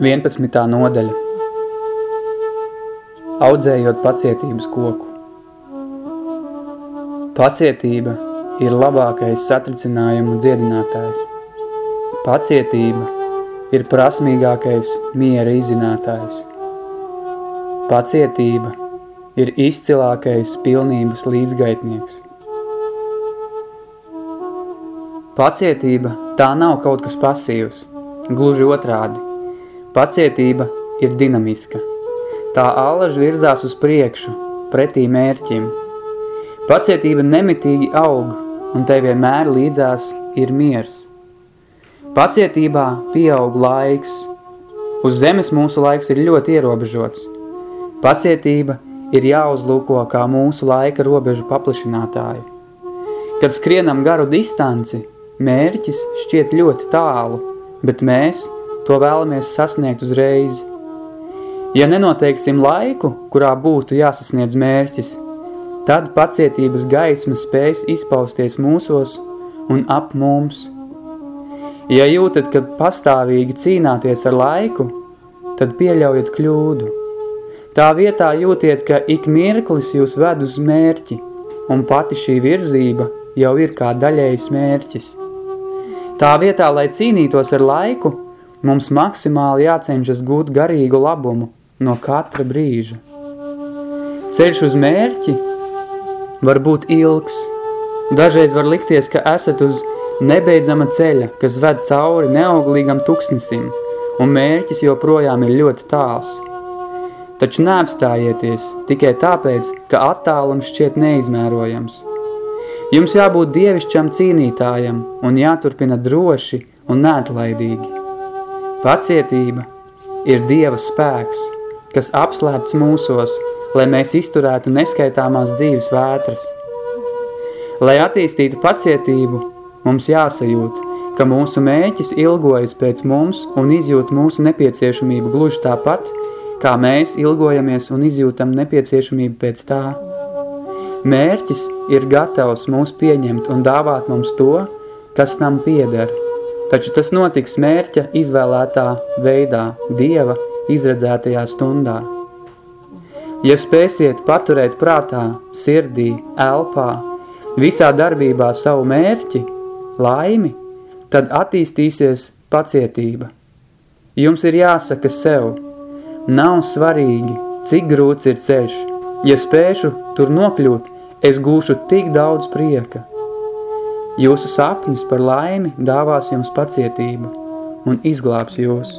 11. nodaļa Audzējot pacietības koku Pacietība ir labākais satricinājumu dziedinātājs. Pacietība ir prasmīgākais miera izzinātājs. Pacietība ir izcilākais pilnības līdzgaitnieks. Pacietība tā nav kaut kas pasīvs, gluži otrādi – Pacietība ir dinamiska. Tā allaž virzās uz priekšu, pretī mērķim. Pacietība nemitīgi aug, un te vienmēr līdzās ir miers. Pacietībā pieaug laiks. Uz zemes mūsu laiks ir ļoti ierobežots. Pacietība ir jāuzlūko kā mūsu laika robežu paplašinātāju. Kad skrienam garu distanci, mērķis šķiet ļoti tālu, bet mēs – To vēlamies sasniegt uzreiz. Ja nenoteiksim laiku, kurā būtu jāsasniedz mērķis, tad pacietības gaisma spējas izpausties mūsos un ap mums. Ja jūtat, ka pastāvīgi cīnāties ar laiku, tad pieļaujat kļūdu. Tā vietā jūtiet, ka ik mirklis jūs ved uz mērķi, un pati šī virzība jau ir kā daļējs mērķis. Tā vietā, lai cīnītos ar laiku, Mums maksimāli jācenšas gūt garīgu labumu no katra brīža. Ceļš uz mērķi var būt ilgs. Dažreiz var likties, ka esat uz nebeidzama ceļa, kas ved cauri neauglīgam tuksnesim, un mērķis joprojām ir ļoti tāls. Taču neapstājieties tikai tāpēc, ka attālums šķiet neizmērojams. Jums jābūt dievišķam cīnītājam un jāturpina droši un neatlaidīgi. Pacietība ir Dieva spēks, kas apslēpts mūsos, lai mēs izturētu neskaitāmās dzīves vētras. Lai attīstītu pacietību, mums jāsajūt, ka mūsu mēķis ilgojas pēc mums un izjūt mūsu nepieciešamību gluži tāpat, kā mēs ilgojamies un izjūtam nepieciešamību pēc tā. Mērķis ir gatavs mūs pieņemt un dāvāt mums to, kas tam pieder – taču tas notiks mērķa izvēlētā veidā, Dieva izredzētajā stundā. Ja spēsiet paturēt prātā, sirdī, elpā, visā darbībā savu mērķi, laimi, tad attīstīsies pacietība. Jums ir jāsaka sev, nav svarīgi, cik grūts ir ceļš, ja spēšu tur nokļūt, es gūšu tik daudz prieka – Jūsu sapnis par laimi dāvās jums pacietību un izglābs jūs.